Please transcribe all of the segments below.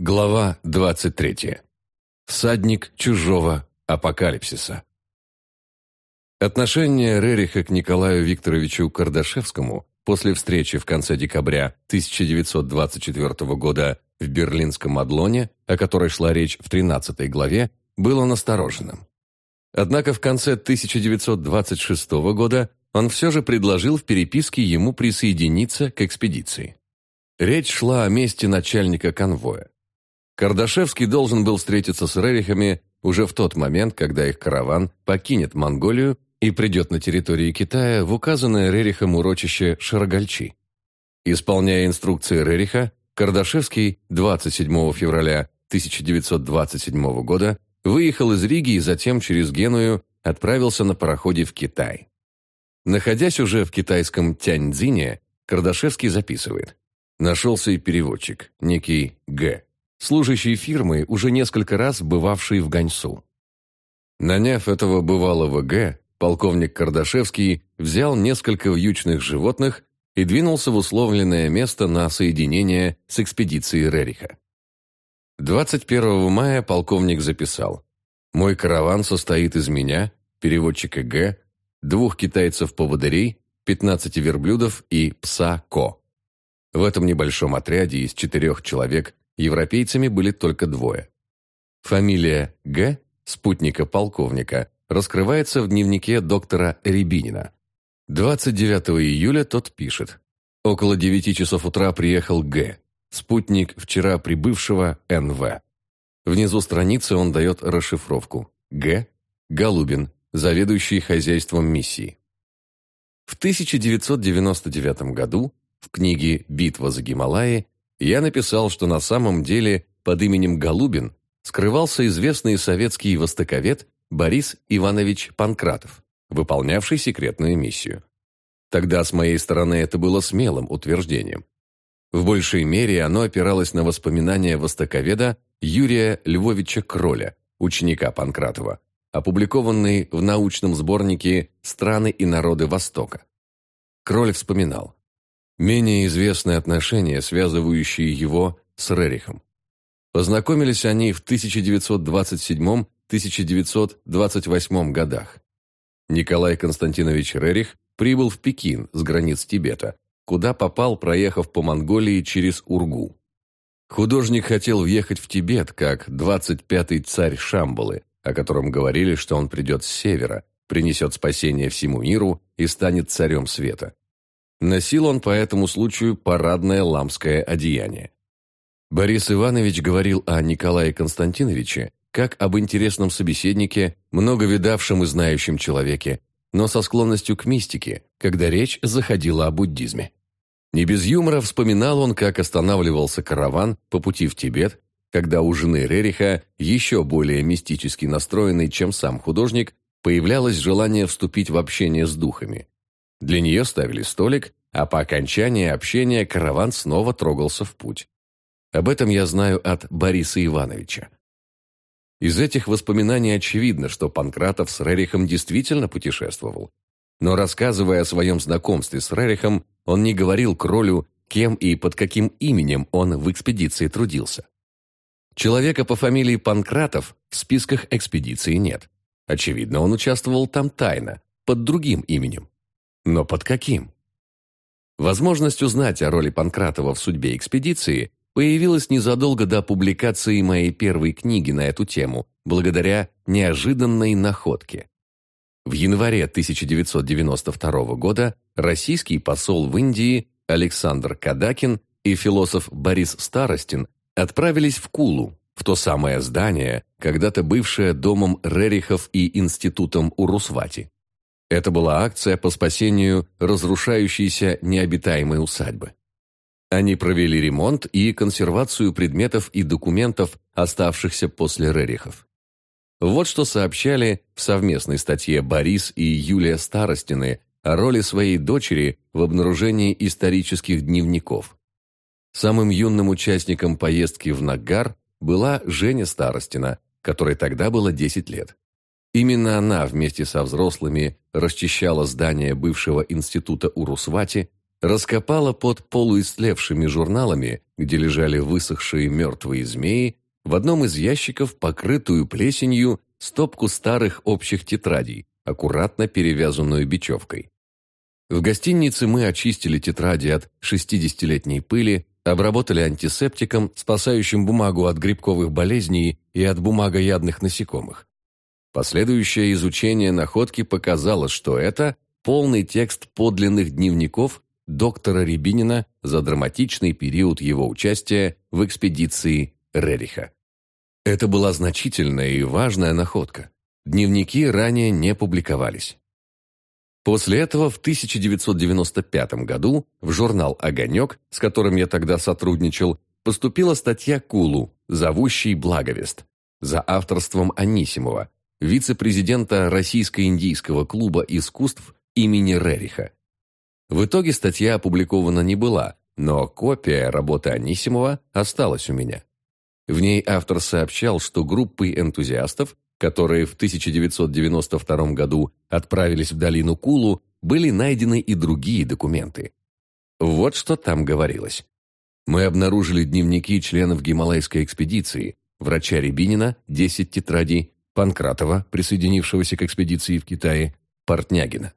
Глава 23. Всадник чужого апокалипсиса. Отношение Рериха к Николаю Викторовичу Кардашевскому после встречи в конце декабря 1924 года в Берлинском Адлоне, о которой шла речь в 13 главе, было настороженным. Однако в конце 1926 года он все же предложил в переписке ему присоединиться к экспедиции. Речь шла о месте начальника конвоя. Кардашевский должен был встретиться с Рерихами уже в тот момент, когда их караван покинет Монголию и придет на территорию Китая в указанное Рерихом урочище Шарагальчи. Исполняя инструкции Рериха, Кардашевский 27 февраля 1927 года выехал из Риги и затем через Геную отправился на пароходе в Китай. Находясь уже в китайском Тяньцзине, Кардашевский записывает. Нашелся и переводчик, некий Г служащий фирмы, уже несколько раз бывавший в Ганьсу. Наняв этого бывалого Г, полковник Кардашевский взял несколько вьючных животных и двинулся в условленное место на соединение с экспедицией Рериха. 21 мая полковник записал «Мой караван состоит из меня, переводчика Г, двух китайцев-поводырей, 15 верблюдов и пса Ко. В этом небольшом отряде из четырех человек Европейцами были только двое. Фамилия Г, спутника полковника, раскрывается в дневнике доктора Рябинина. 29 июля тот пишет. Около 9 часов утра приехал Г, спутник вчера прибывшего НВ. Внизу страницы он дает расшифровку. Г. Голубин, заведующий хозяйством миссии. В 1999 году в книге «Битва за Гималаи» я написал, что на самом деле под именем Голубин скрывался известный советский востоковед Борис Иванович Панкратов, выполнявший секретную миссию. Тогда с моей стороны это было смелым утверждением. В большей мере оно опиралось на воспоминания востоковеда Юрия Львовича Кроля, ученика Панкратова, опубликованные в научном сборнике «Страны и народы Востока». Кроль вспоминал. Менее известны отношения, связывающие его с Рерихом. Познакомились они в 1927-1928 годах. Николай Константинович Рерих прибыл в Пекин с границ Тибета, куда попал, проехав по Монголии через Ургу. Художник хотел въехать в Тибет как 25-й царь Шамбалы, о котором говорили, что он придет с севера, принесет спасение всему миру и станет царем света. Носил он по этому случаю парадное ламское одеяние. Борис Иванович говорил о Николае Константиновиче как об интересном собеседнике, много видавшем и знающем человеке, но со склонностью к мистике, когда речь заходила о буддизме. Не без юмора вспоминал он, как останавливался караван по пути в Тибет, когда у жены Рериха, еще более мистически настроенной, чем сам художник, появлялось желание вступить в общение с духами. Для нее ставили столик, а по окончании общения караван снова трогался в путь. Об этом я знаю от Бориса Ивановича. Из этих воспоминаний очевидно, что Панкратов с Рерихом действительно путешествовал. Но рассказывая о своем знакомстве с Рерихом, он не говорил Кролю, кем и под каким именем он в экспедиции трудился. Человека по фамилии Панкратов в списках экспедиции нет. Очевидно, он участвовал там тайно, под другим именем. Но под каким? Возможность узнать о роли Панкратова в судьбе экспедиции появилась незадолго до публикации моей первой книги на эту тему, благодаря неожиданной находке. В январе 1992 года российский посол в Индии Александр Кадакин и философ Борис Старостин отправились в Кулу, в то самое здание, когда-то бывшее домом Рерихов и институтом Урусвати. Это была акция по спасению разрушающейся необитаемой усадьбы. Они провели ремонт и консервацию предметов и документов, оставшихся после Рерихов. Вот что сообщали в совместной статье Борис и Юлия Старостины о роли своей дочери в обнаружении исторических дневников. Самым юным участником поездки в Нагар была Женя Старостина, которой тогда было 10 лет. Именно она вместе со взрослыми расчищала здание бывшего института Урусвати, раскопала под полуистлевшими журналами, где лежали высохшие мертвые змеи, в одном из ящиков, покрытую плесенью, стопку старых общих тетрадей, аккуратно перевязанную бечевкой. В гостинице мы очистили тетради от 60-летней пыли, обработали антисептиком, спасающим бумагу от грибковых болезней и от бумагоядных насекомых. Последующее изучение находки показало, что это полный текст подлинных дневников доктора Рябинина за драматичный период его участия в экспедиции Рериха. Это была значительная и важная находка. Дневники ранее не публиковались. После этого в 1995 году в журнал «Огонек», с которым я тогда сотрудничал, поступила статья Кулу «Зовущий благовест» за авторством Анисимова, вице-президента Российско-индийского клуба искусств имени Рериха. В итоге статья опубликована не была, но копия работы Анисимова осталась у меня. В ней автор сообщал, что группой энтузиастов которые в 1992 году отправились в долину Кулу, были найдены и другие документы. Вот что там говорилось. Мы обнаружили дневники членов Гималайской экспедиции, врача Рябинина, 10 тетрадей, Панкратова, присоединившегося к экспедиции в Китае, Портнягина.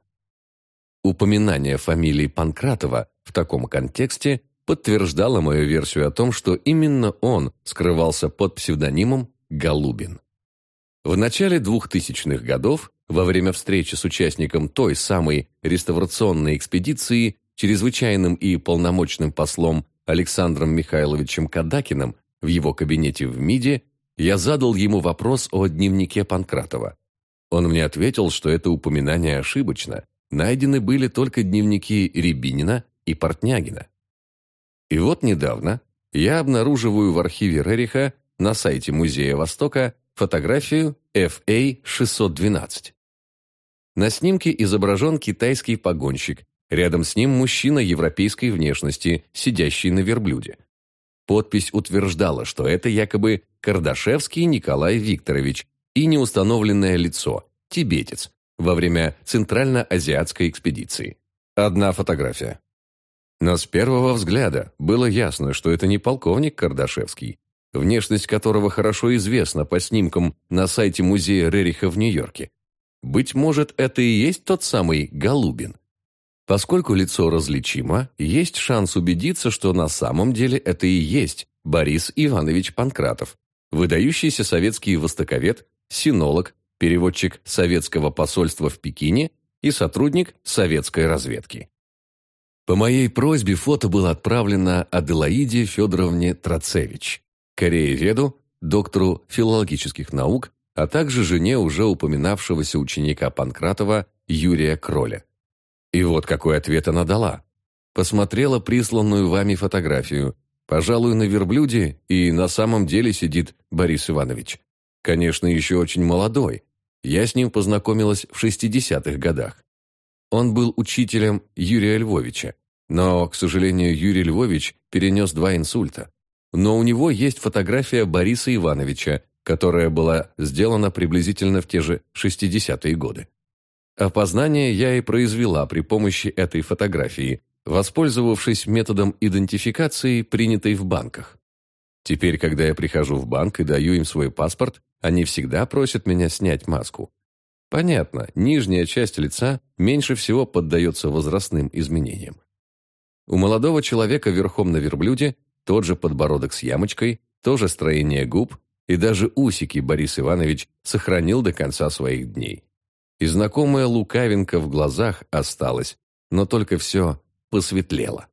Упоминание фамилии Панкратова в таком контексте подтверждало мою версию о том, что именно он скрывался под псевдонимом Голубин. В начале 2000-х годов, во время встречи с участником той самой реставрационной экспедиции, чрезвычайным и полномочным послом Александром Михайловичем Кадакиным в его кабинете в МИДе, я задал ему вопрос о дневнике Панкратова. Он мне ответил, что это упоминание ошибочно. Найдены были только дневники Рябинина и Портнягина. И вот недавно я обнаруживаю в архиве Рериха на сайте Музея Востока Фотографию FA-612. На снимке изображен китайский погонщик. Рядом с ним мужчина европейской внешности, сидящий на верблюде. Подпись утверждала, что это якобы Кардашевский Николай Викторович и неустановленное лицо, тибетец, во время Центрально-Азиатской экспедиции. Одна фотография. Но с первого взгляда было ясно, что это не полковник Кардашевский, внешность которого хорошо известна по снимкам на сайте музея Рериха в Нью-Йорке. Быть может, это и есть тот самый Голубин. Поскольку лицо различимо, есть шанс убедиться, что на самом деле это и есть Борис Иванович Панкратов, выдающийся советский востоковед, синолог, переводчик советского посольства в Пекине и сотрудник советской разведки. По моей просьбе фото было отправлено Аделаиде Федоровне Троцевич, корееведу, доктору филологических наук, а также жене уже упоминавшегося ученика Панкратова Юрия Кроля. И вот какой ответ она дала. Посмотрела присланную вами фотографию. Пожалуй, на верблюде и на самом деле сидит Борис Иванович. Конечно, еще очень молодой. Я с ним познакомилась в 60-х годах. Он был учителем Юрия Львовича, но, к сожалению, Юрий Львович перенес два инсульта но у него есть фотография Бориса Ивановича, которая была сделана приблизительно в те же 60-е годы. Опознание я и произвела при помощи этой фотографии, воспользовавшись методом идентификации, принятой в банках. Теперь, когда я прихожу в банк и даю им свой паспорт, они всегда просят меня снять маску. Понятно, нижняя часть лица меньше всего поддается возрастным изменениям. У молодого человека верхом на верблюде тот же подбородок с ямочкой, то же строение губ, и даже усики Борис Иванович сохранил до конца своих дней. И знакомая лукавинка в глазах осталась, но только все посветлело.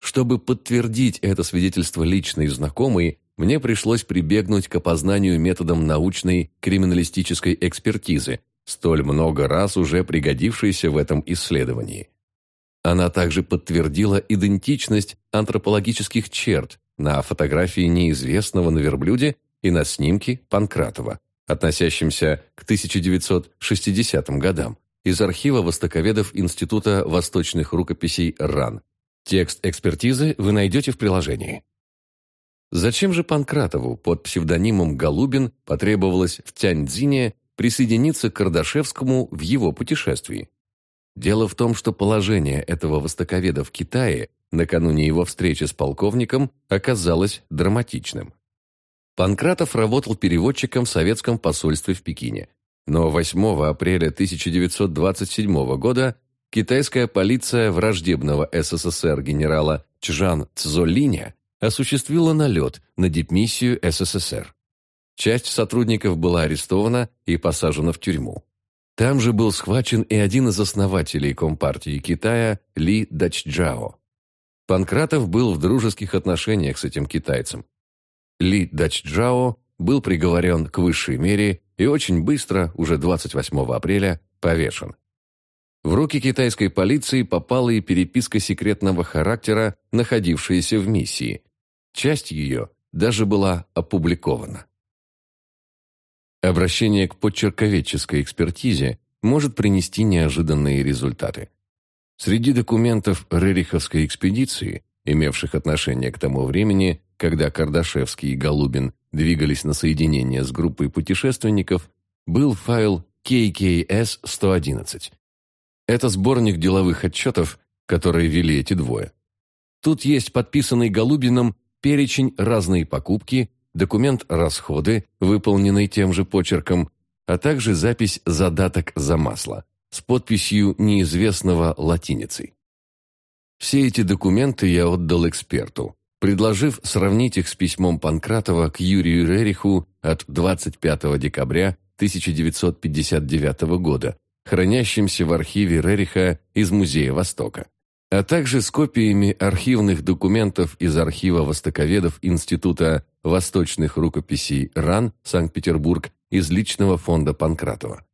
Чтобы подтвердить это свидетельство личной знакомой, мне пришлось прибегнуть к опознанию методом научной криминалистической экспертизы, столь много раз уже пригодившейся в этом исследовании. Она также подтвердила идентичность антропологических черт на фотографии неизвестного на верблюде и на снимке Панкратова, относящемся к 1960 годам, из архива востоковедов Института восточных рукописей РАН. Текст экспертизы вы найдете в приложении. Зачем же Панкратову под псевдонимом Голубин потребовалось в Тяньцзине присоединиться к Кардашевскому в его путешествии? Дело в том, что положение этого востоковеда в Китае накануне его встречи с полковником оказалось драматичным. Панкратов работал переводчиком в советском посольстве в Пекине, но 8 апреля 1927 года китайская полиция враждебного СССР генерала Чжан Цзолиня осуществила налет на дипмиссию СССР. Часть сотрудников была арестована и посажена в тюрьму. Там же был схвачен и один из основателей Компартии Китая Ли Дачжао. Панкратов был в дружеских отношениях с этим китайцем. Ли Дачжао был приговорен к высшей мере и очень быстро, уже 28 апреля, повешен. В руки китайской полиции попала и переписка секретного характера, находившаяся в миссии. Часть ее даже была опубликована. Обращение к подчерковедческой экспертизе может принести неожиданные результаты. Среди документов Рериховской экспедиции, имевших отношение к тому времени, когда Кардашевский и Голубин двигались на соединение с группой путешественников, был файл KKS-111. Это сборник деловых отчетов, которые вели эти двое. Тут есть подписанный Голубиным перечень разные покупки, документ расходы, выполненный тем же почерком, а также запись задаток за масло с подписью неизвестного латиницей. Все эти документы я отдал эксперту, предложив сравнить их с письмом Панкратова к Юрию Рериху от 25 декабря 1959 года, хранящимся в архиве Рериха из Музея Востока, а также с копиями архивных документов из архива востоковедов Института восточных рукописей РАН, Санкт-Петербург, из личного фонда Панкратова.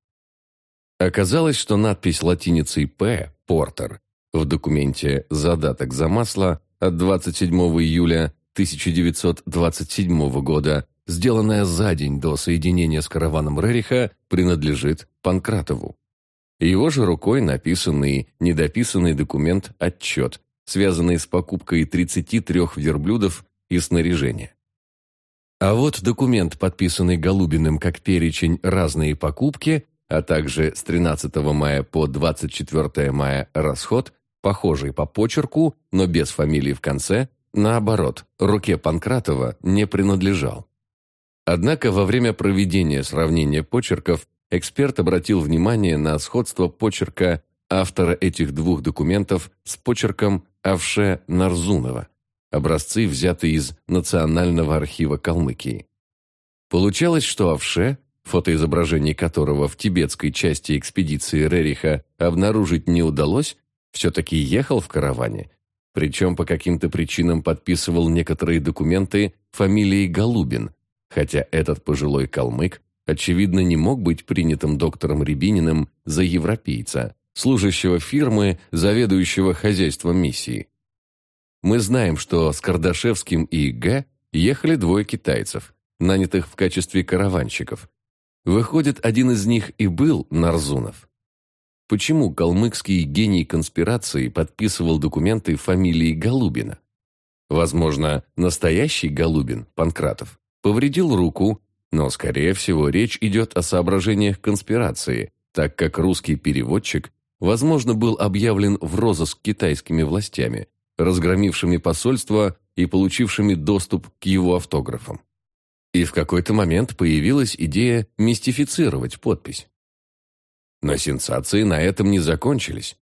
Оказалось, что надпись латиницей «П» «Портер» в документе «Задаток за масло» от 27 июля 1927 года, сделанная за день до соединения с караваном Рериха, принадлежит Панкратову. Его же рукой написанный, недописанный документ-отчет, связанный с покупкой 33 верблюдов и снаряжения. А вот документ, подписанный Голубиным как перечень «Разные покупки», а также с 13 мая по 24 мая расход, похожий по почерку, но без фамилии в конце, наоборот, руке Панкратова не принадлежал. Однако во время проведения сравнения почерков эксперт обратил внимание на сходство почерка автора этих двух документов с почерком Авше Нарзунова, образцы взяты из Национального архива Калмыкии. Получалось, что Авше фотоизображений которого в тибетской части экспедиции Рериха обнаружить не удалось, все-таки ехал в караване, причем по каким-то причинам подписывал некоторые документы фамилией Голубин, хотя этот пожилой калмык, очевидно, не мог быть принятым доктором Рябининым за европейца, служащего фирмы, заведующего хозяйством миссии. Мы знаем, что с Кардашевским и Г ехали двое китайцев, нанятых в качестве караванщиков, Выходит, один из них и был Нарзунов. Почему калмыцкий гений конспирации подписывал документы фамилии Голубина? Возможно, настоящий Голубин, Панкратов, повредил руку, но, скорее всего, речь идет о соображениях конспирации, так как русский переводчик, возможно, был объявлен в розыск китайскими властями, разгромившими посольство и получившими доступ к его автографам. И в какой-то момент появилась идея мистифицировать подпись. Но сенсации на этом не закончились.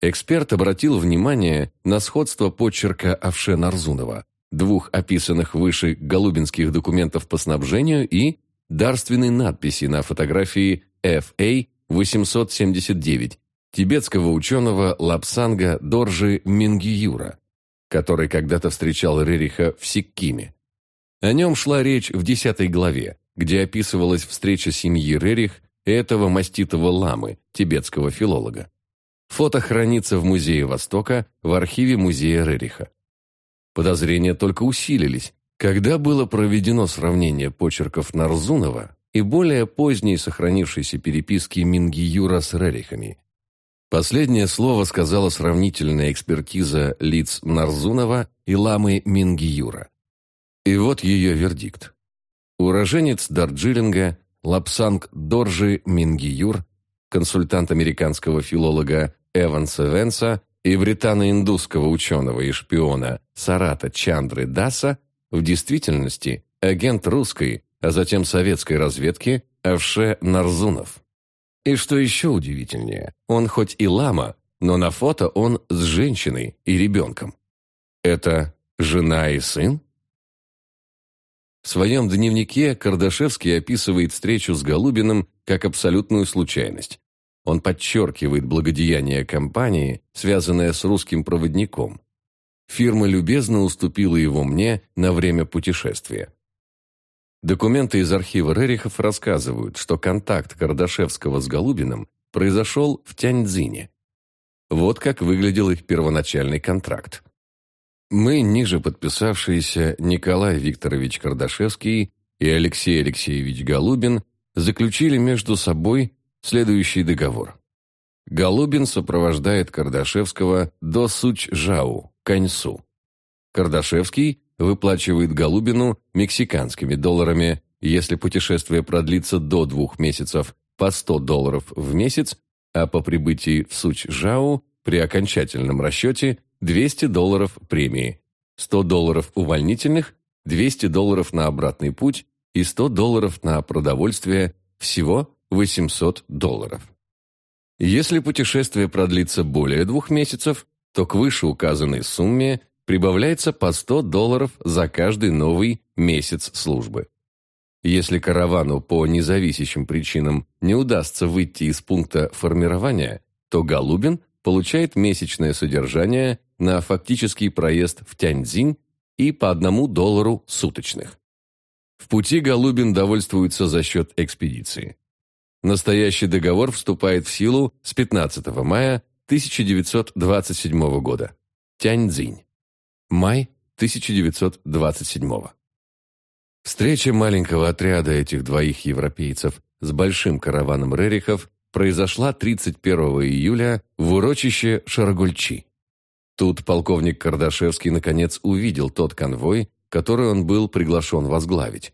Эксперт обратил внимание на сходство почерка Авше Нарзунова, двух описанных выше голубинских документов по снабжению и дарственной надписи на фотографии FA-879 тибетского ученого Лапсанга Доржи Мингиюра, который когда-то встречал Рериха в Сиккиме. О нем шла речь в десятой главе, где описывалась встреча семьи Рерих этого маститого ламы, тибетского филолога. Фото хранится в Музее Востока, в архиве Музея Рериха. Подозрения только усилились, когда было проведено сравнение почерков Нарзунова и более поздней сохранившейся переписки Мингиюра с Рерихами. Последнее слово сказала сравнительная экспертиза лиц Нарзунова и ламы Мингиюра. И вот ее вердикт. Уроженец Дарджилинга Лапсанг Доржи Мингиюр, консультант американского филолога Эванса Венса и британо-индусского ученого и шпиона Сарата Чандры Даса в действительности агент русской, а затем советской разведки Авше Нарзунов. И что еще удивительнее, он хоть и лама, но на фото он с женщиной и ребенком. Это жена и сын? В своем дневнике Кардашевский описывает встречу с Голубиным как абсолютную случайность. Он подчеркивает благодеяние компании, связанное с русским проводником. Фирма любезно уступила его мне на время путешествия. Документы из архива Рерихов рассказывают, что контакт Кардашевского с Голубиным произошел в Тяньцзине. Вот как выглядел их первоначальный контракт. Мы, ниже подписавшиеся Николай Викторович Кардашевский и Алексей Алексеевич Голубин, заключили между собой следующий договор. Голубин сопровождает Кардашевского до Суч-Жау, Каньсу. Кардашевский выплачивает Голубину мексиканскими долларами, если путешествие продлится до двух месяцев, по 100 долларов в месяц, а по прибытии в Суч-Жау при окончательном расчете 200 долларов премии, 100 долларов увольнительных, 200 долларов на обратный путь и 100 долларов на продовольствие, всего 800 долларов. Если путешествие продлится более двух месяцев, то к вышеуказанной сумме прибавляется по 100 долларов за каждый новый месяц службы. Если каравану по независящим причинам не удастся выйти из пункта формирования, то Голубин получает месячное содержание на фактический проезд в Тяньцзинь и по одному доллару суточных. В пути Голубин довольствуется за счет экспедиции. Настоящий договор вступает в силу с 15 мая 1927 года. Тяньцзинь. Май 1927. Встреча маленького отряда этих двоих европейцев с большим караваном рерихов произошла 31 июля в урочище Шарагульчи. Тут полковник Кардашевский наконец увидел тот конвой, который он был приглашен возглавить.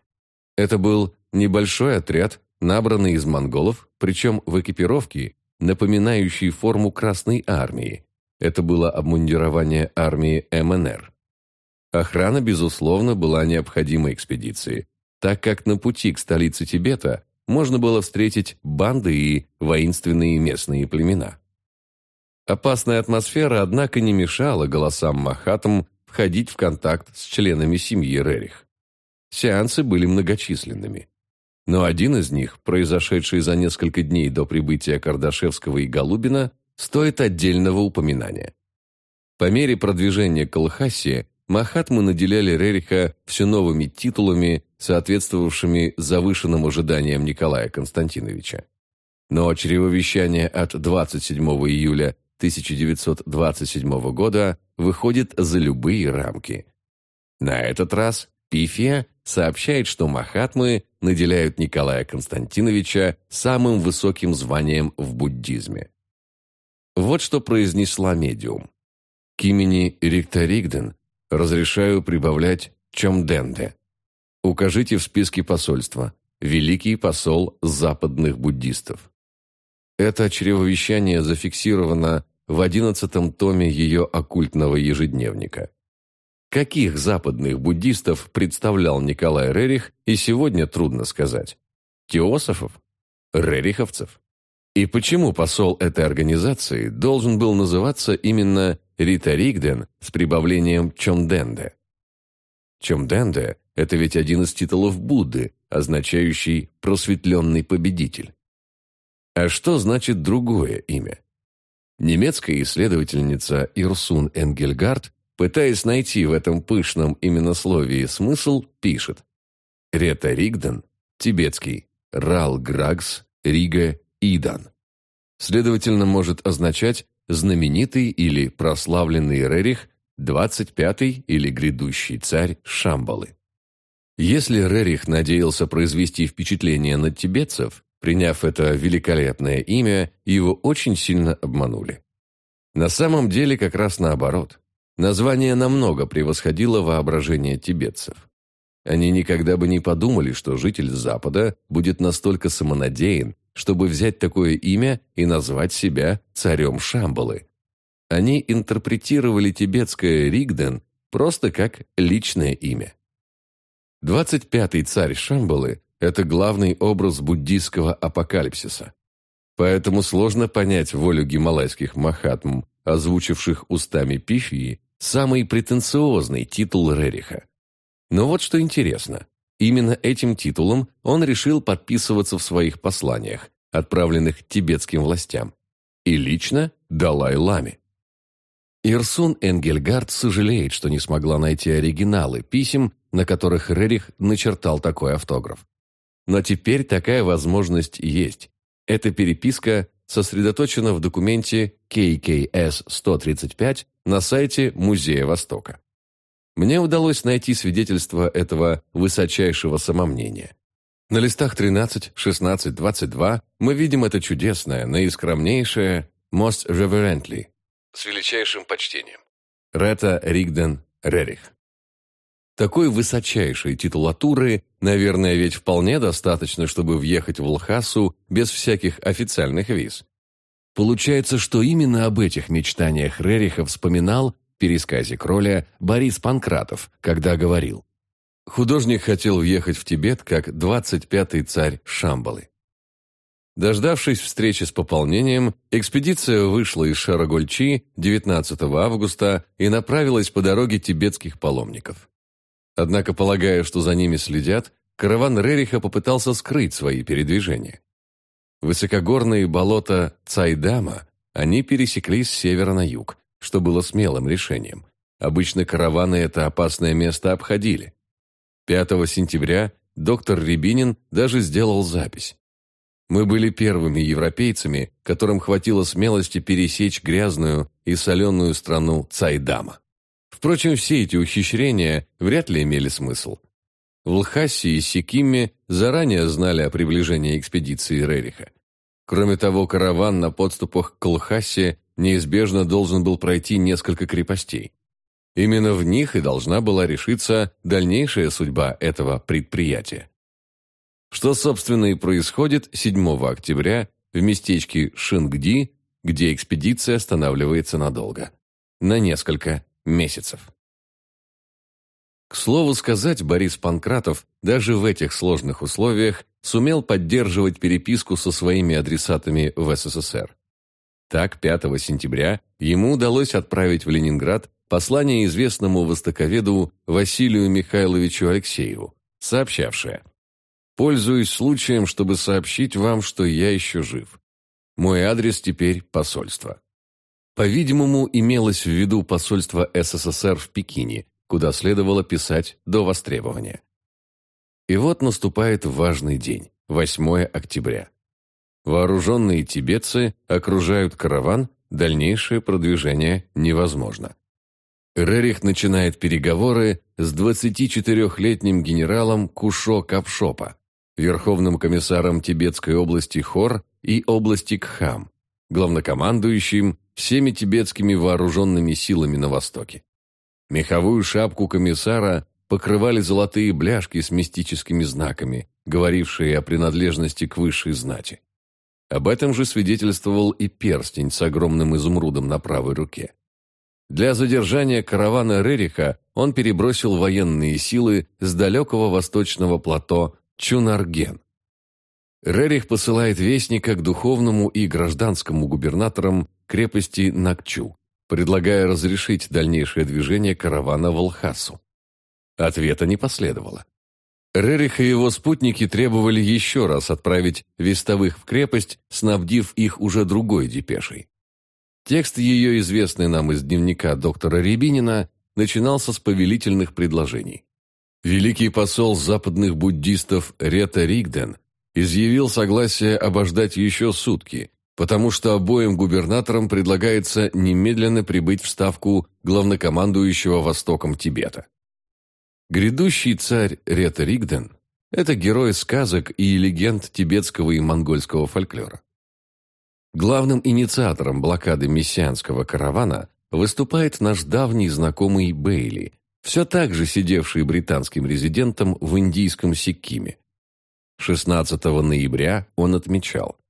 Это был небольшой отряд, набранный из монголов, причем в экипировке, напоминающей форму Красной Армии. Это было обмундирование армии МНР. Охрана, безусловно, была необходимой экспедиции, так как на пути к столице Тибета можно было встретить банды и воинственные местные племена. Опасная атмосфера, однако, не мешала голосам Махатам входить в контакт с членами семьи Рерих. Сеансы были многочисленными. Но один из них, произошедший за несколько дней до прибытия Кардашевского и Голубина, стоит отдельного упоминания. По мере продвижения к Лхасе Махатмы наделяли Рериха все новыми титулами, соответствовавшими завышенным ожиданиям Николая Константиновича. Но чревовещание от 27 июля 1927 года выходит за любые рамки. На этот раз Пифия сообщает, что Махатмы наделяют Николая Константиновича самым высоким званием в буддизме. Вот что произнесла медиум. К имени Рикторигден разрешаю прибавлять Чомденде. Укажите в списке посольства «Великий посол западных буддистов». Это чревовещание зафиксировано в одиннадцатом томе ее оккультного ежедневника. Каких западных буддистов представлял Николай Рерих, и сегодня трудно сказать. Теософов? Рериховцев? И почему посол этой организации должен был называться именно Рита Ригден с прибавлением Чомденде? Чомденде – это ведь один из титулов Будды, означающий «просветленный победитель». А что значит другое имя? Немецкая исследовательница Ирсун Энгельгард, пытаясь найти в этом пышном именословии смысл, пишет «Рета Ригден, тибетский, Рал Грагс, Рига, Идан». Следовательно, может означать знаменитый или прославленный Рерих, 25-й или грядущий царь Шамбалы. Если Рерих надеялся произвести впечатление на тибетцев, Приняв это великолепное имя, его очень сильно обманули. На самом деле как раз наоборот. Название намного превосходило воображение тибетцев. Они никогда бы не подумали, что житель Запада будет настолько самонадеян чтобы взять такое имя и назвать себя царем Шамбалы. Они интерпретировали тибетское Ригден просто как личное имя. 25-й царь Шамбалы – это главный образ буддийского апокалипсиса. Поэтому сложно понять волю гималайских махатм, озвучивших устами Пифии самый претенциозный титул Рериха. Но вот что интересно. Именно этим титулом он решил подписываться в своих посланиях, отправленных тибетским властям, и лично Далай-Ламе. Ирсун Энгельгард сожалеет, что не смогла найти оригиналы писем, на которых Рерих начертал такой автограф. Но теперь такая возможность есть. Эта переписка сосредоточена в документе KKS-135 на сайте Музея Востока. Мне удалось найти свидетельство этого высочайшего самомнения. На листах 13, 16, 22 мы видим это чудесное, наискромнейшее «most reverently» с величайшим почтением. Рета Ригден Рерих. Такой высочайшей титулатуры, наверное, ведь вполне достаточно, чтобы въехать в Лхасу без всяких официальных виз. Получается, что именно об этих мечтаниях Рериха вспоминал в пересказе Кроля Борис Панкратов, когда говорил «Художник хотел въехать в Тибет как 25-й царь Шамбалы». Дождавшись встречи с пополнением, экспедиция вышла из Шарагольчи 19 августа и направилась по дороге тибетских паломников. Однако, полагая, что за ними следят, караван Рериха попытался скрыть свои передвижения. Высокогорные болота Цайдама они пересекли с севера на юг, что было смелым решением. Обычно караваны это опасное место обходили. 5 сентября доктор Рябинин даже сделал запись. Мы были первыми европейцами, которым хватило смелости пересечь грязную и соленую страну Цайдама. Впрочем, все эти ухищрения вряд ли имели смысл. В Лхасе и Сикиме заранее знали о приближении экспедиции Рериха. Кроме того, караван на подступах к Лхасе неизбежно должен был пройти несколько крепостей. Именно в них и должна была решиться дальнейшая судьба этого предприятия. Что, собственно, и происходит 7 октября в местечке Шингди, где экспедиция останавливается надолго. На несколько месяцев. К слову сказать, Борис Панкратов даже в этих сложных условиях сумел поддерживать переписку со своими адресатами в СССР. Так, 5 сентября ему удалось отправить в Ленинград послание известному востоковеду Василию Михайловичу Алексееву, сообщавшее «Пользуюсь случаем, чтобы сообщить вам, что я еще жив. Мой адрес теперь посольство». По-видимому, имелось в виду посольство СССР в Пекине, куда следовало писать до востребования. И вот наступает важный день, 8 октября. Вооруженные тибетцы окружают караван, дальнейшее продвижение невозможно. Рерих начинает переговоры с 24-летним генералом Кушо Капшопа, верховным комиссаром Тибетской области Хор и области Кхам, главнокомандующим всеми тибетскими вооруженными силами на Востоке. Меховую шапку комиссара покрывали золотые бляшки с мистическими знаками, говорившие о принадлежности к высшей знати. Об этом же свидетельствовал и перстень с огромным изумрудом на правой руке. Для задержания каравана Рериха он перебросил военные силы с далекого восточного плато Чунарген. Рерих посылает вестника к духовному и гражданскому губернаторам крепости Накчу, предлагая разрешить дальнейшее движение каравана в Алхасу. Ответа не последовало. Рерих и его спутники требовали еще раз отправить вестовых в крепость, снабдив их уже другой депешей. Текст ее, известный нам из дневника доктора Рябинина, начинался с повелительных предложений. Великий посол западных буддистов Рета Ригден изъявил согласие обождать еще сутки, потому что обоим губернаторам предлагается немедленно прибыть в ставку главнокомандующего Востоком Тибета. Грядущий царь Рета Ригден – это герой сказок и легенд тибетского и монгольского фольклора. Главным инициатором блокады мессианского каравана выступает наш давний знакомый Бейли, все так же сидевший британским резидентом в индийском Сиккиме. 16 ноября он отмечал –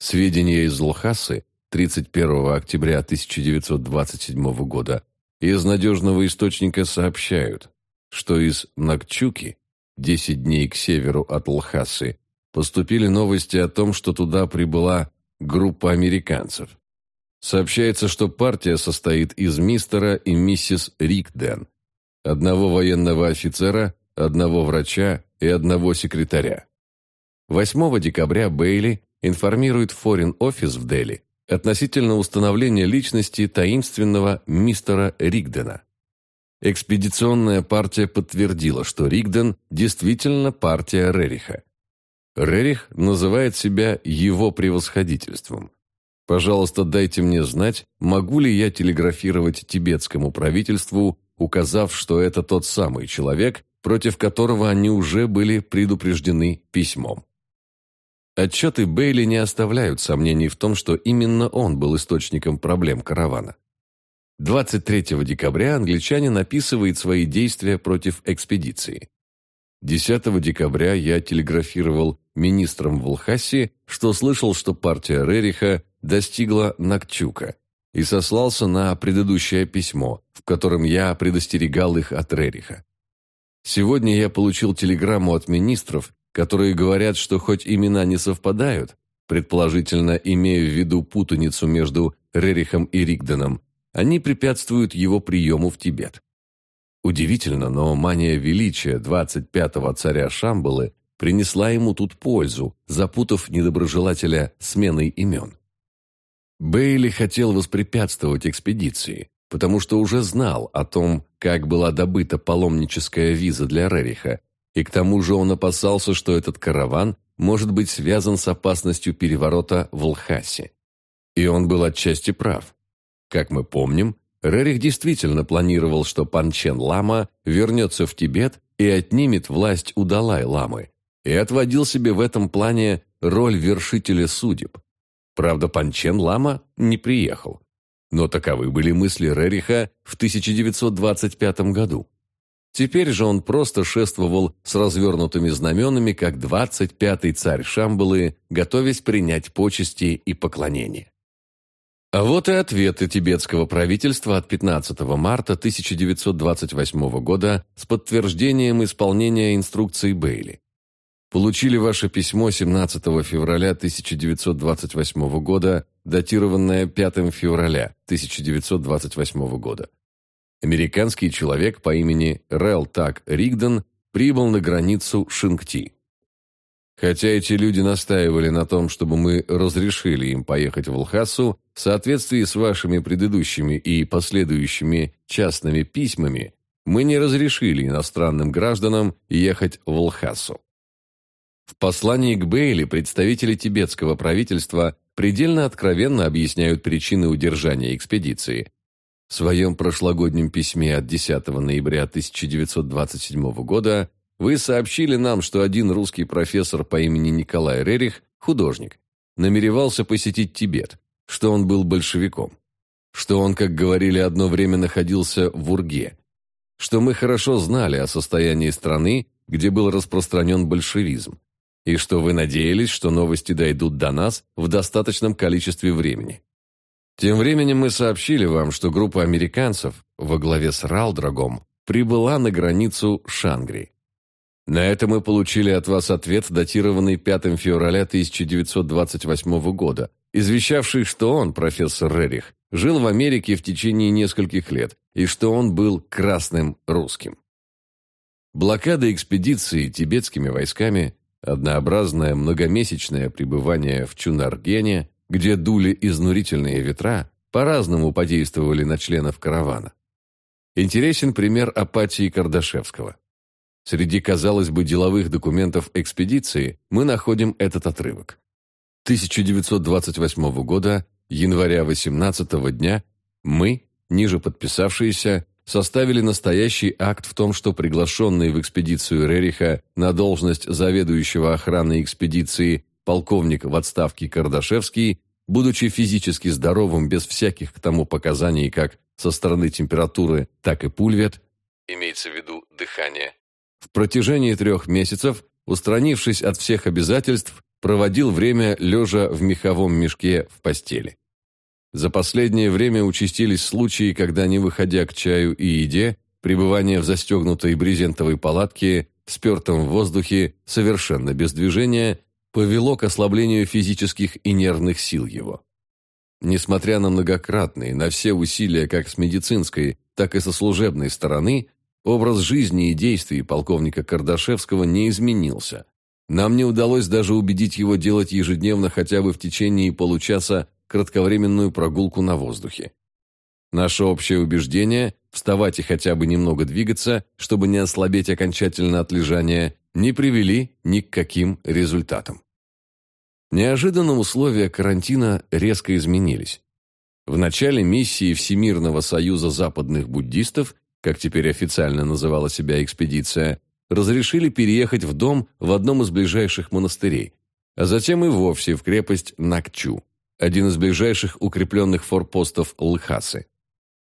Сведения из Лхасы 31 октября 1927 года из надежного источника сообщают, что из Накчуки, 10 дней к северу от Лхасы, поступили новости о том, что туда прибыла группа американцев. Сообщается, что партия состоит из мистера и миссис Рикден, одного военного офицера, одного врача и одного секретаря. 8 декабря Бейли информирует Foreign Office в Дели относительно установления личности таинственного мистера Ригдена. Экспедиционная партия подтвердила, что Ригден действительно партия Рериха. Рерих называет себя его превосходительством. Пожалуйста, дайте мне знать, могу ли я телеграфировать тибетскому правительству, указав, что это тот самый человек, против которого они уже были предупреждены письмом. Отчеты Бейли не оставляют сомнений в том, что именно он был источником проблем каравана. 23 декабря англичанин описывает свои действия против экспедиции. 10 декабря я телеграфировал министрам в Лхасе, что слышал, что партия Рериха достигла Накчука, и сослался на предыдущее письмо, в котором я предостерегал их от Рериха. Сегодня я получил телеграмму от министров, которые говорят, что хоть имена не совпадают, предположительно имея в виду путаницу между Рерихом и Ригденом, они препятствуют его приему в Тибет. Удивительно, но мания величия 25-го царя Шамбалы принесла ему тут пользу, запутав недоброжелателя сменой имен. Бейли хотел воспрепятствовать экспедиции, потому что уже знал о том, как была добыта паломническая виза для Рериха, и к тому же он опасался, что этот караван может быть связан с опасностью переворота в Лхасе. И он был отчасти прав. Как мы помним, Рерих действительно планировал, что Панчен Лама вернется в Тибет и отнимет власть у Далай-ламы, и отводил себе в этом плане роль вершителя судеб. Правда, Панчен Лама не приехал. Но таковы были мысли Рериха в 1925 году. Теперь же он просто шествовал с развернутыми знаменами, как 25-й царь Шамбалы, готовясь принять почести и поклонение. А вот и ответы тибетского правительства от 15 марта 1928 года с подтверждением исполнения инструкций Бейли. Получили ваше письмо 17 февраля 1928 года, датированное 5 февраля 1928 года. Американский человек по имени Рэл Так Ригден прибыл на границу Шингти. Хотя эти люди настаивали на том, чтобы мы разрешили им поехать в Лхасу, в соответствии с вашими предыдущими и последующими частными письмами, мы не разрешили иностранным гражданам ехать в Лхасу. В послании к Бейли представители тибетского правительства предельно откровенно объясняют причины удержания экспедиции. В своем прошлогоднем письме от 10 ноября 1927 года вы сообщили нам, что один русский профессор по имени Николай Рерих, художник, намеревался посетить Тибет, что он был большевиком, что он, как говорили, одно время находился в Урге, что мы хорошо знали о состоянии страны, где был распространен большевизм, и что вы надеялись, что новости дойдут до нас в достаточном количестве времени. Тем временем мы сообщили вам, что группа американцев во главе с Ралдрагом прибыла на границу Шангри. На это мы получили от вас ответ, датированный 5 февраля 1928 года, извещавший, что он, профессор Рерих, жил в Америке в течение нескольких лет и что он был красным русским. Блокада экспедиции тибетскими войсками Однообразное многомесячное пребывание в Чунаргене, где дули изнурительные ветра, по-разному подействовали на членов каравана. Интересен пример апатии Кардашевского. Среди, казалось бы, деловых документов экспедиции мы находим этот отрывок. 1928 года, января 18 дня, мы, ниже подписавшиеся, составили настоящий акт в том, что приглашенный в экспедицию Рериха на должность заведующего охраной экспедиции полковник в отставке Кардашевский, будучи физически здоровым без всяких к тому показаний как со стороны температуры, так и пульвет, имеется в виду дыхание, в протяжении трех месяцев, устранившись от всех обязательств, проводил время лежа в меховом мешке в постели. За последнее время участились случаи, когда, не выходя к чаю и еде, пребывание в застегнутой брезентовой палатке, в спертом воздухе, совершенно без движения, повело к ослаблению физических и нервных сил его. Несмотря на многократные, на все усилия как с медицинской, так и со служебной стороны, образ жизни и действий полковника Кардашевского не изменился. Нам не удалось даже убедить его делать ежедневно хотя бы в течение получаса кратковременную прогулку на воздухе. Наше общее убеждение – вставать и хотя бы немного двигаться, чтобы не ослабеть окончательно от лежания, не привели ни к каким результатам. Неожиданно условия карантина резко изменились. В начале миссии Всемирного союза западных буддистов, как теперь официально называла себя экспедиция, разрешили переехать в дом в одном из ближайших монастырей, а затем и вовсе в крепость Накчу, один из ближайших укрепленных форпостов Лхасы.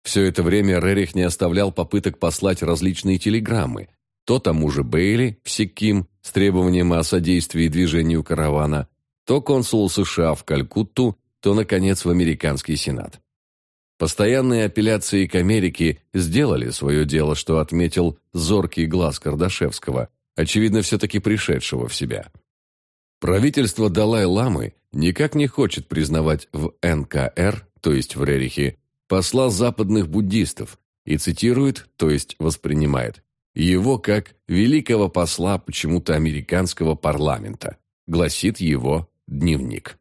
Все это время Рерих не оставлял попыток послать различные телеграммы, то тому же Бейли в Сикким с требованием о содействии движению каравана, то консулу США в Калькутту, то, наконец, в американский Сенат. Постоянные апелляции к Америке сделали свое дело, что отметил зоркий глаз Кардашевского, очевидно, все-таки пришедшего в себя. Правительство Далай-Ламы никак не хочет признавать в НКР, то есть в Рерихе, посла западных буддистов и цитирует, то есть воспринимает, его как великого посла почему-то американского парламента, гласит его Дневник.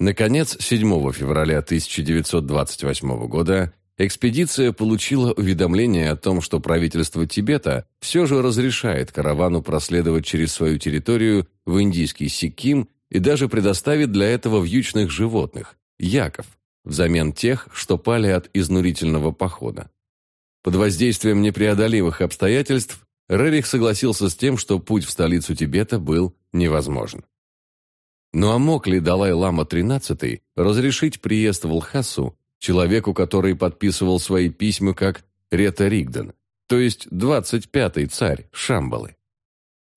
Наконец, 7 февраля 1928 года экспедиция получила уведомление о том, что правительство Тибета все же разрешает каравану проследовать через свою территорию в индийский Сиким и даже предоставит для этого вьючных животных – яков, взамен тех, что пали от изнурительного похода. Под воздействием непреодолимых обстоятельств Рерих согласился с тем, что путь в столицу Тибета был невозможен. Ну а мог ли Далай-Лама XIII разрешить приезд в Лхасу человеку, который подписывал свои письма как Рета Ригден, то есть 25-й царь Шамбалы?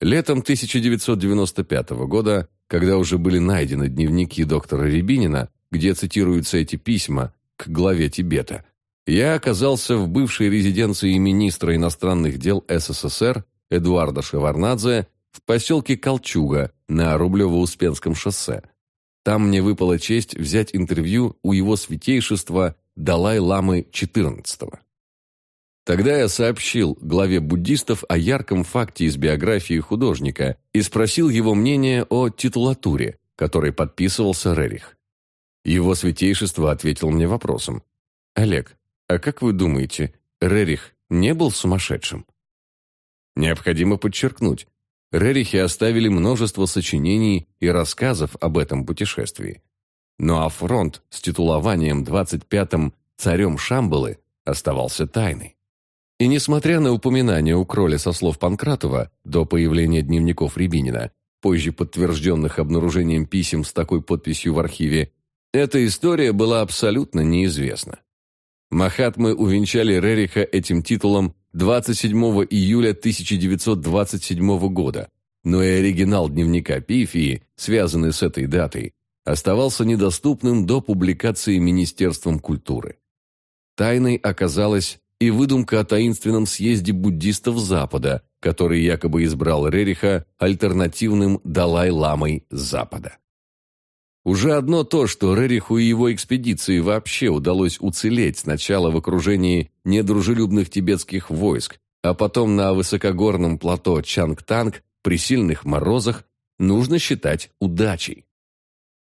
Летом 1995 года, когда уже были найдены дневники доктора Рябинина, где цитируются эти письма к главе Тибета, я оказался в бывшей резиденции министра иностранных дел СССР Эдуарда Шеварнадзе в поселке Колчуга на Рублево-Успенском шоссе. Там мне выпала честь взять интервью у его святейшества Далай-ламы XIV. Тогда я сообщил главе буддистов о ярком факте из биографии художника и спросил его мнение о титулатуре, которой подписывался Рерих. Его святейшество ответил мне вопросом. «Олег, а как вы думаете, Рерих не был сумасшедшим?» Необходимо подчеркнуть, Рерихи оставили множество сочинений и рассказов об этом путешествии. Ну а фронт с титулованием 25-м царем Шамбалы оставался тайной. И несмотря на упоминание у Кроля со слов Панкратова до появления дневников Рябинина, позже подтвержденных обнаружением писем с такой подписью в архиве, эта история была абсолютно неизвестна. Махатмы увенчали Рериха этим титулом 27 июля 1927 года, но и оригинал дневника Пифии, связанный с этой датой, оставался недоступным до публикации Министерством культуры. Тайной оказалась и выдумка о таинственном съезде буддистов Запада, который якобы избрал Рериха альтернативным Далай-ламой Запада. Уже одно то, что Рериху и его экспедиции вообще удалось уцелеть сначала в окружении недружелюбных тибетских войск, а потом на высокогорном плато Чангтанг при сильных морозах, нужно считать удачей.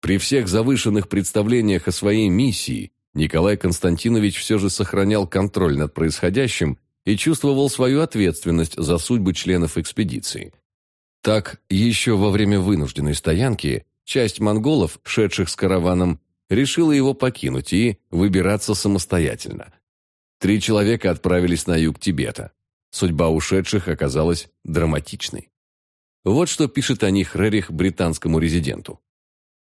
При всех завышенных представлениях о своей миссии Николай Константинович все же сохранял контроль над происходящим и чувствовал свою ответственность за судьбы членов экспедиции. Так, еще во время вынужденной стоянки Часть монголов, шедших с караваном, решила его покинуть и выбираться самостоятельно. Три человека отправились на юг Тибета. Судьба ушедших оказалась драматичной. Вот что пишет о них Рерих британскому резиденту.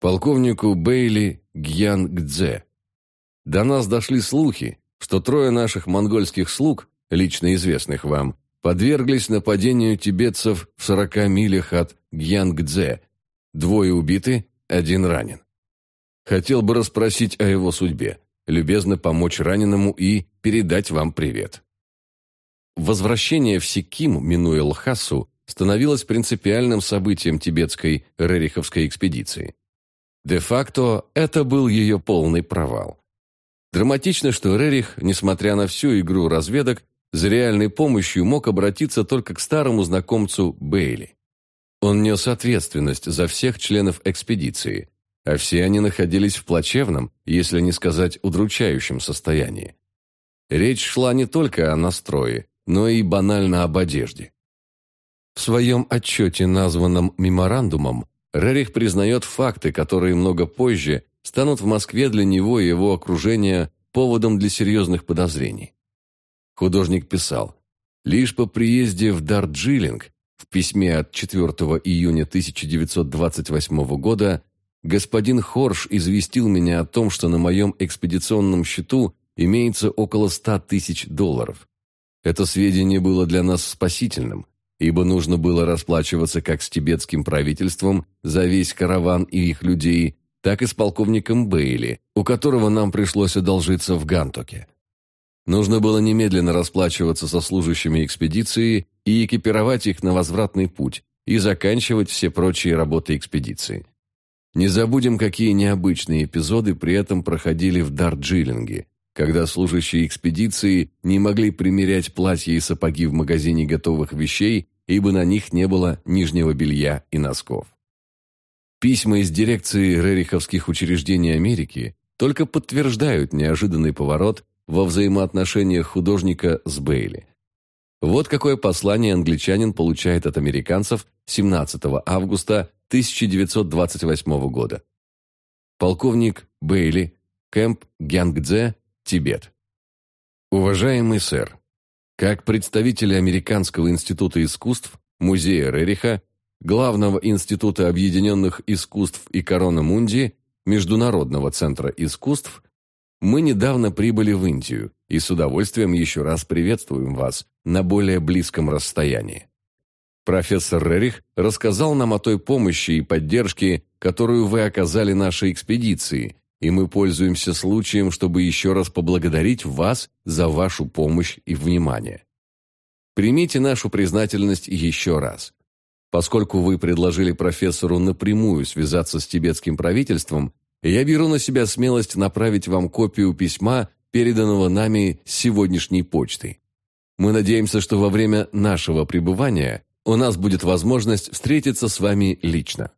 Полковнику Бейли Гьян Гдзе. До нас дошли слухи, что трое наших монгольских слуг, лично известных вам, подверглись нападению тибетцев в 40 милях от Гьянгдзе. Двое убиты, один ранен. Хотел бы расспросить о его судьбе, любезно помочь раненому и передать вам привет. Возвращение в Сиким, минуя Лхасу, становилось принципиальным событием тибетской Рериховской экспедиции. Де-факто это был ее полный провал. Драматично, что Рерих, несмотря на всю игру разведок, за реальной помощью мог обратиться только к старому знакомцу Бейли. Он нес ответственность за всех членов экспедиции, а все они находились в плачевном, если не сказать удручающем состоянии. Речь шла не только о настрое, но и банально об одежде. В своем отчете, названном «Меморандумом», Рерих признает факты, которые много позже станут в Москве для него и его окружения поводом для серьезных подозрений. Художник писал, «Лишь по приезде в Дарджилинг в письме от 4 июня 1928 года господин Хорш известил меня о том, что на моем экспедиционном счету имеется около 100 тысяч долларов. Это сведение было для нас спасительным, ибо нужно было расплачиваться как с тибетским правительством за весь караван и их людей, так и с полковником Бейли, у которого нам пришлось одолжиться в Гантоке. Нужно было немедленно расплачиваться со служащими экспедиции и экипировать их на возвратный путь и заканчивать все прочие работы экспедиции. Не забудем, какие необычные эпизоды при этом проходили в Дарджилинге, когда служащие экспедиции не могли примерять платья и сапоги в магазине готовых вещей, ибо на них не было нижнего белья и носков. Письма из дирекции рериховских учреждений Америки только подтверждают неожиданный поворот во взаимоотношениях художника с Бейли. Вот какое послание англичанин получает от американцев 17 августа 1928 года. Полковник Бейли, Кэмп Гянгдзе, Тибет. Уважаемый сэр, как представитель Американского института искусств, музея Рериха, Главного института объединенных искусств и Корона Мунди, Международного центра искусств, мы недавно прибыли в Индию и с удовольствием еще раз приветствуем вас на более близком расстоянии. Профессор Рерих рассказал нам о той помощи и поддержке, которую вы оказали нашей экспедиции, и мы пользуемся случаем, чтобы еще раз поблагодарить вас за вашу помощь и внимание. Примите нашу признательность еще раз. Поскольку вы предложили профессору напрямую связаться с тибетским правительством, я беру на себя смелость направить вам копию письма, переданного нами сегодняшней почтой. Мы надеемся, что во время нашего пребывания у нас будет возможность встретиться с вами лично.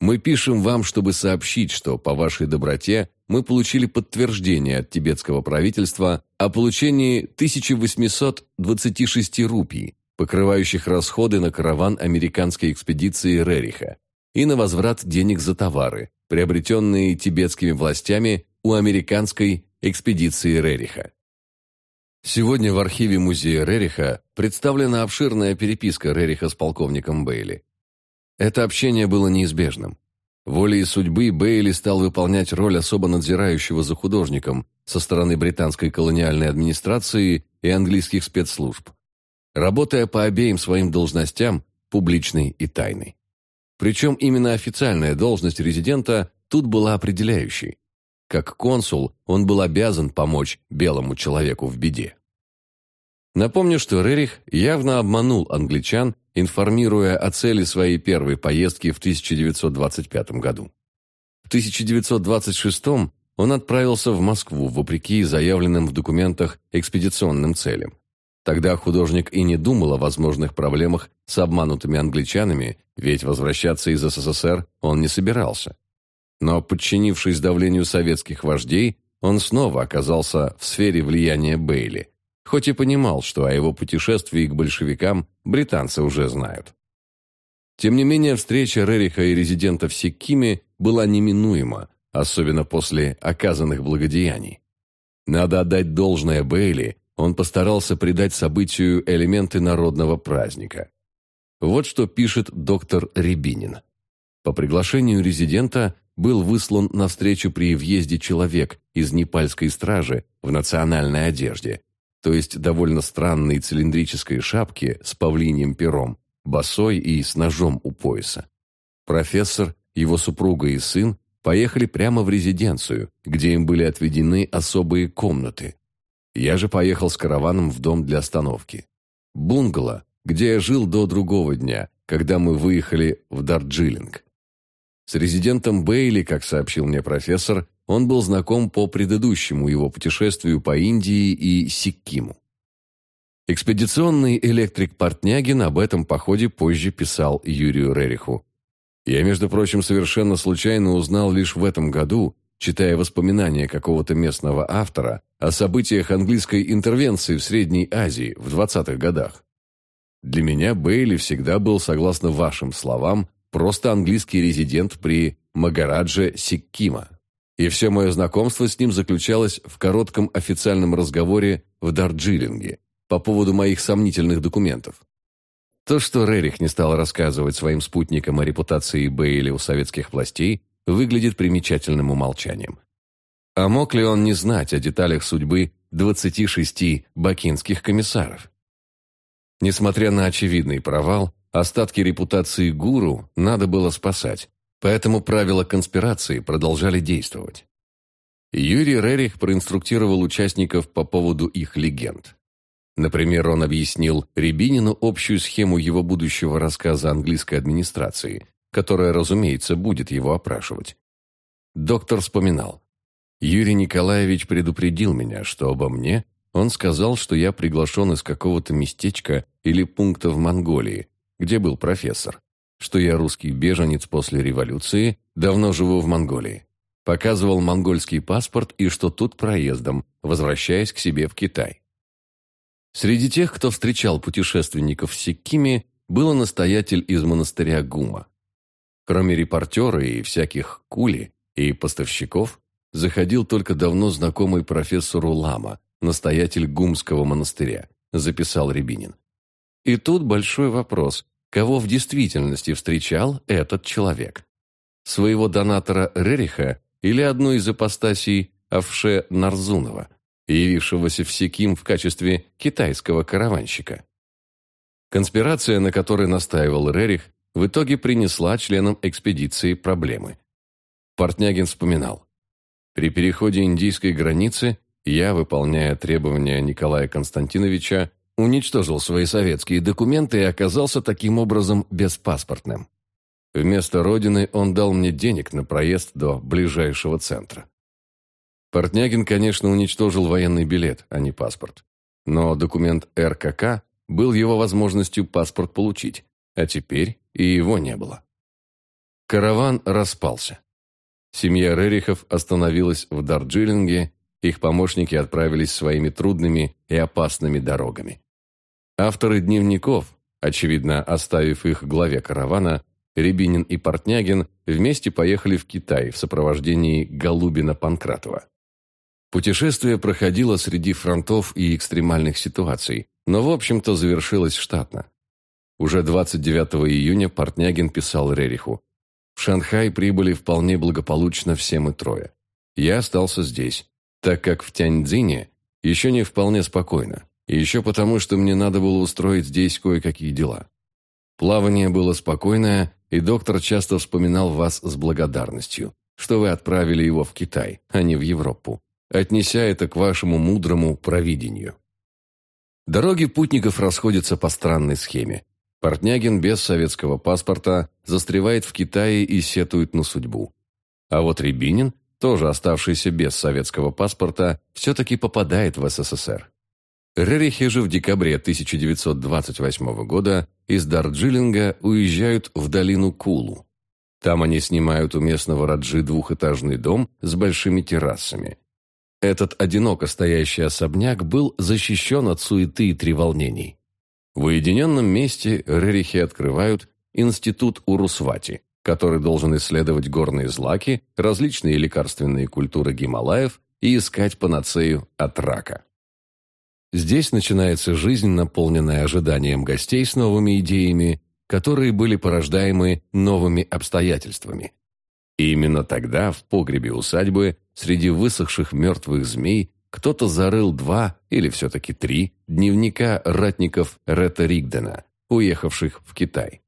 Мы пишем вам, чтобы сообщить, что по вашей доброте мы получили подтверждение от тибетского правительства о получении 1826 рупий, покрывающих расходы на караван американской экспедиции Рериха, и на возврат денег за товары, приобретенные тибетскими властями у американской экспедиции Рериха. Сегодня в архиве музея Рериха представлена обширная переписка Рериха с полковником Бейли. Это общение было неизбежным. Волей судьбы Бейли стал выполнять роль особо надзирающего за художником со стороны британской колониальной администрации и английских спецслужб, работая по обеим своим должностям, публичной и тайной. Причем именно официальная должность резидента тут была определяющей. Как консул он был обязан помочь белому человеку в беде. Напомню, что Рерих явно обманул англичан, информируя о цели своей первой поездки в 1925 году. В 1926 он отправился в Москву, вопреки заявленным в документах экспедиционным целям. Тогда художник и не думал о возможных проблемах с обманутыми англичанами, ведь возвращаться из СССР он не собирался. Но, подчинившись давлению советских вождей, он снова оказался в сфере влияния Бейли, хоть и понимал, что о его путешествии к большевикам британцы уже знают. Тем не менее, встреча Рериха и резидента в Сиккиме была неминуема, особенно после оказанных благодеяний. Надо отдать должное Бейли, он постарался придать событию элементы народного праздника. Вот что пишет доктор Рябинин. По приглашению резидента был выслан на встречу при въезде человек из непальской стражи в национальной одежде, то есть довольно странной цилиндрической шапке с павлиньим пером, босой и с ножом у пояса. Профессор, его супруга и сын поехали прямо в резиденцию, где им были отведены особые комнаты. Я же поехал с караваном в дом для остановки. Бунгало, где я жил до другого дня, когда мы выехали в Дарджилинг. С резидентом Бейли, как сообщил мне профессор, он был знаком по предыдущему его путешествию по Индии и Сиккиму. Экспедиционный электрик Портнягин об этом походе позже писал Юрию Рериху. Я, между прочим, совершенно случайно узнал лишь в этом году, читая воспоминания какого-то местного автора о событиях английской интервенции в Средней Азии в 20-х годах. Для меня Бейли всегда был, согласно вашим словам, просто английский резидент при Магарадже Сиккима. И все мое знакомство с ним заключалось в коротком официальном разговоре в Дарджилинге по поводу моих сомнительных документов. То, что Рерих не стал рассказывать своим спутникам о репутации Бейли у советских властей, выглядит примечательным умолчанием. А мог ли он не знать о деталях судьбы 26 бакинских комиссаров? Несмотря на очевидный провал, остатки репутации гуру надо было спасать, поэтому правила конспирации продолжали действовать. Юрий Рерих проинструктировал участников по поводу их легенд. Например, он объяснил Рябинину общую схему его будущего рассказа английской администрации, которая, разумеется, будет его опрашивать. Доктор вспоминал. Юрий Николаевич предупредил меня, что обо мне он сказал, что я приглашен из какого-то местечка или пункта в Монголии, где был профессор, что я русский беженец после революции, давно живу в Монголии. Показывал монгольский паспорт и что тут проездом, возвращаясь к себе в Китай. Среди тех, кто встречал путешественников в Сиккиме, был настоятель из монастыря Гума. Кроме репортера и всяких кули и поставщиков, заходил только давно знакомый профессору Лама, настоятель Гумского монастыря, записал Рябинин. И тут большой вопрос, кого в действительности встречал этот человек? Своего донатора Рериха или одну из апостасий Авше Нарзунова – явившегося в Сиким в качестве китайского караванщика. Конспирация, на которой настаивал Рерих, в итоге принесла членам экспедиции проблемы. Портнягин вспоминал. При переходе индийской границы я, выполняя требования Николая Константиновича, уничтожил свои советские документы и оказался таким образом беспаспортным. Вместо родины он дал мне денег на проезд до ближайшего центра. Портнягин, конечно, уничтожил военный билет, а не паспорт. Но документ РКК был его возможностью паспорт получить, а теперь и его не было. Караван распался. Семья Рерихов остановилась в Дарджилинге, их помощники отправились своими трудными и опасными дорогами. Авторы дневников, очевидно, оставив их главе каравана, Рябинин и Портнягин вместе поехали в Китай в сопровождении Голубина Панкратова. Путешествие проходило среди фронтов и экстремальных ситуаций, но в общем-то завершилось штатно. Уже 29 июня Портнягин писал Рериху. В Шанхай прибыли вполне благополучно все мы трое. Я остался здесь, так как в Тяньцзине еще не вполне спокойно, и еще потому, что мне надо было устроить здесь кое-какие дела. Плавание было спокойное, и доктор часто вспоминал вас с благодарностью, что вы отправили его в Китай, а не в Европу отнеся это к вашему мудрому провидению. Дороги путников расходятся по странной схеме. Портнягин без советского паспорта застревает в Китае и сетует на судьбу. А вот Рябинин, тоже оставшийся без советского паспорта, все-таки попадает в СССР. Рерихи же в декабре 1928 года из Дарджилинга уезжают в долину Кулу. Там они снимают у местного Раджи двухэтажный дом с большими террасами. Этот одиноко стоящий особняк был защищен от суеты и треволнений. В уединенном месте Рерихи открывают Институт Урусвати, который должен исследовать горные злаки, различные лекарственные культуры Гималаев и искать панацею от рака. Здесь начинается жизнь, наполненная ожиданием гостей с новыми идеями, которые были порождаемы новыми обстоятельствами. И именно тогда, в погребе усадьбы, среди высохших мертвых змей, кто-то зарыл два, или все-таки три, дневника ратников Ретта Ригдена, уехавших в Китай.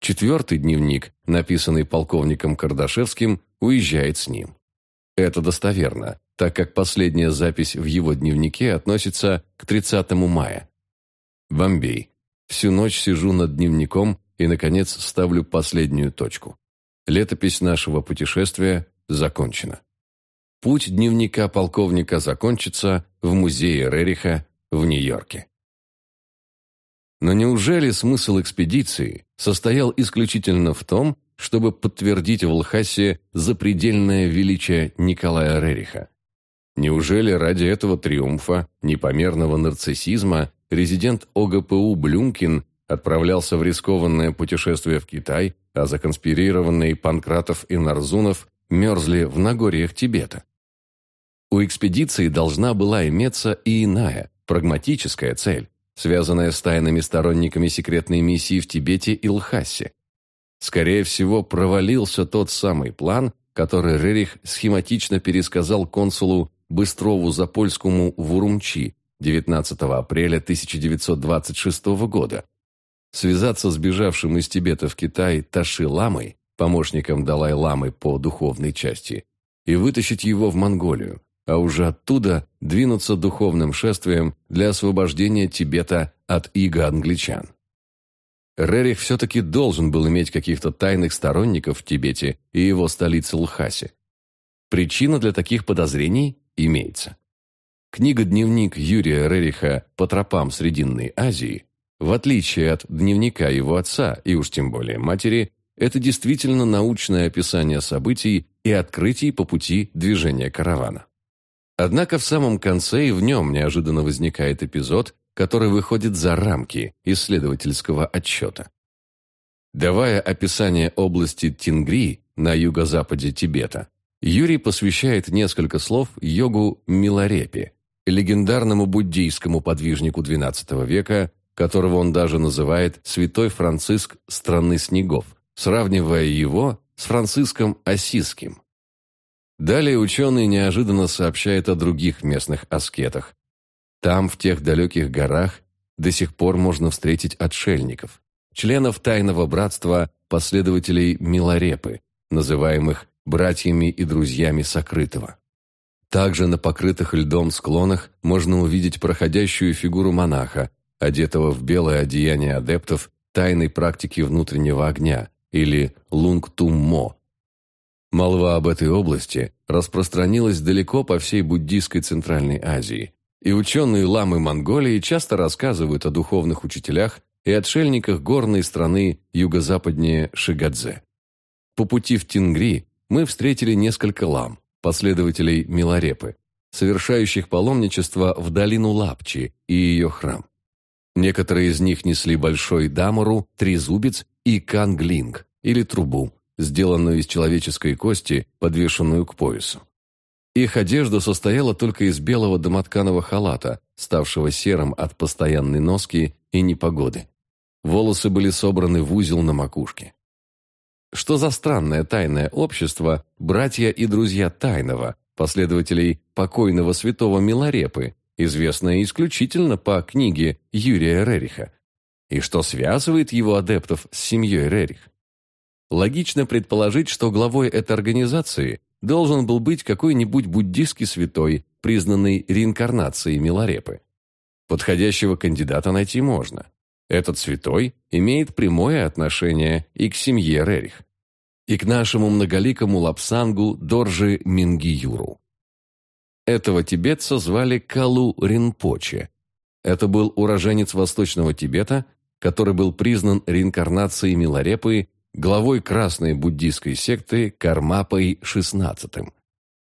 Четвертый дневник, написанный полковником Кардашевским, уезжает с ним. Это достоверно, так как последняя запись в его дневнике относится к 30 мая. Бомбей. Всю ночь сижу над дневником и, наконец, ставлю последнюю точку. Летопись нашего путешествия закончена. Путь дневника полковника закончится в музее Рериха в Нью-Йорке. Но неужели смысл экспедиции состоял исключительно в том, чтобы подтвердить в Лхасе запредельное величие Николая Рериха? Неужели ради этого триумфа, непомерного нарциссизма, резидент ОГПУ Блюмкин отправлялся в рискованное путешествие в Китай, а законспирированные Панкратов и Нарзунов мерзли в Нагорьях Тибета? У экспедиции должна была иметься и иная, прагматическая цель, связанная с тайными сторонниками секретной миссии в Тибете и Лхасе. Скорее всего, провалился тот самый план, который Рерих схематично пересказал консулу Быстрову-Запольскому в Урумчи 19 апреля 1926 года. Связаться с бежавшим из Тибета в Китай Таши Ламой, помощником Далай-Ламы по духовной части, и вытащить его в Монголию, а уже оттуда двинуться духовным шествием для освобождения Тибета от иго англичан. Рерих все-таки должен был иметь каких-то тайных сторонников в Тибете и его столице Лхасе. Причина для таких подозрений имеется. Книга-дневник Юрия Рериха «По тропам Срединной Азии», в отличие от дневника его отца и уж тем более матери, это действительно научное описание событий и открытий по пути движения каравана. Однако в самом конце и в нем неожиданно возникает эпизод, который выходит за рамки исследовательского отчета. Давая описание области Тингри на юго-западе Тибета, Юрий посвящает несколько слов йогу Миларепе, легендарному буддийскому подвижнику XII века, которого он даже называет «святой Франциск страны снегов», сравнивая его с Франциском Осиским. Далее ученый неожиданно сообщает о других местных аскетах. Там, в тех далеких горах, до сих пор можно встретить отшельников, членов тайного братства последователей Миларепы, называемых братьями и друзьями сокрытого. Также на покрытых льдом склонах можно увидеть проходящую фигуру монаха, одетого в белое одеяние адептов тайной практики внутреннего огня, или лунг-тум-мо, Молва об этой области распространилась далеко по всей буддийской Центральной Азии, и ученые ламы Монголии часто рассказывают о духовных учителях и отшельниках горной страны юго-западнее Шигадзе. По пути в Тингри мы встретили несколько лам, последователей Миларепы, совершающих паломничество в долину Лапчи и ее храм. Некоторые из них несли большой дамору, трезубец и канглинг, или трубу, сделанную из человеческой кости, подвешенную к поясу. Их одежда состояла только из белого домотканого халата, ставшего серым от постоянной носки и непогоды. Волосы были собраны в узел на макушке. Что за странное тайное общество «Братья и друзья тайного», последователей покойного святого Миларепы, известное исключительно по книге Юрия Рериха? И что связывает его адептов с семьей Рерих? Логично предположить, что главой этой организации должен был быть какой-нибудь буддийский святой, признанный реинкарнацией Миларепы. Подходящего кандидата найти можно. Этот святой имеет прямое отношение и к семье Рерих, и к нашему многоликому лапсангу Доржи Мингиюру. Этого тибетца звали Калу Ринпоче. Это был уроженец Восточного Тибета, который был признан реинкарнацией Миларепы главой красной буддийской секты Кармапой XVI.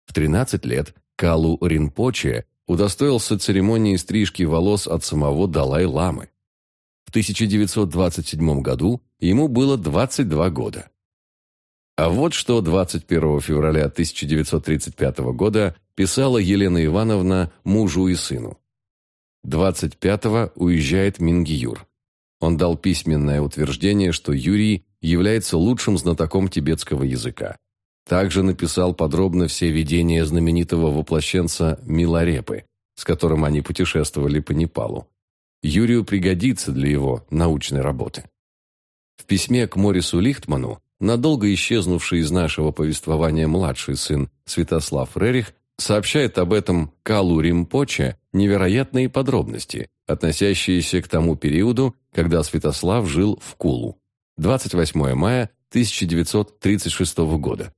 В 13 лет Калу Ринпоче удостоился церемонии стрижки волос от самого Далай-ламы. В 1927 году ему было 22 года. А вот что 21 февраля 1935 года писала Елена Ивановна мужу и сыну. 25-го уезжает Мингиюр. Он дал письменное утверждение, что Юрий является лучшим знатоком тибетского языка. Также написал подробно все видения знаменитого воплощенца Миларепы, с которым они путешествовали по Непалу. Юрию пригодится для его научной работы. В письме к Морису Лихтману, надолго исчезнувший из нашего повествования младший сын Святослав Рерих, сообщает об этом Калу Римпоче невероятные подробности, относящиеся к тому периоду, когда Святослав жил в Кулу. 28 мая 1936 года.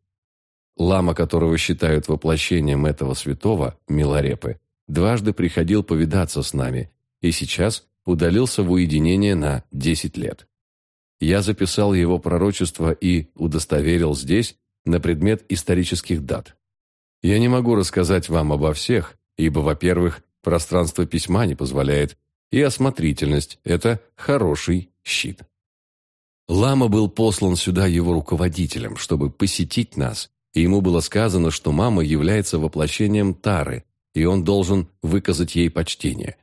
Лама, которого считают воплощением этого святого, Миларепы, дважды приходил повидаться с нами и сейчас удалился в уединение на 10 лет. Я записал его пророчество и удостоверил здесь на предмет исторических дат. Я не могу рассказать вам обо всех, ибо, во-первых, пространство письма не позволяет, и осмотрительность – это хороший щит. Лама был послан сюда его руководителем, чтобы посетить нас и ему было сказано, что мама является воплощением Тары, и он должен выказать ей почтение.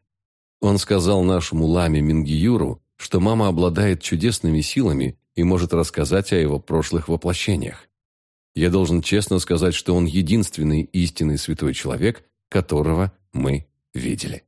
Он сказал нашему ламе Мингиюру, что мама обладает чудесными силами и может рассказать о его прошлых воплощениях. Я должен честно сказать, что он единственный истинный святой человек, которого мы видели.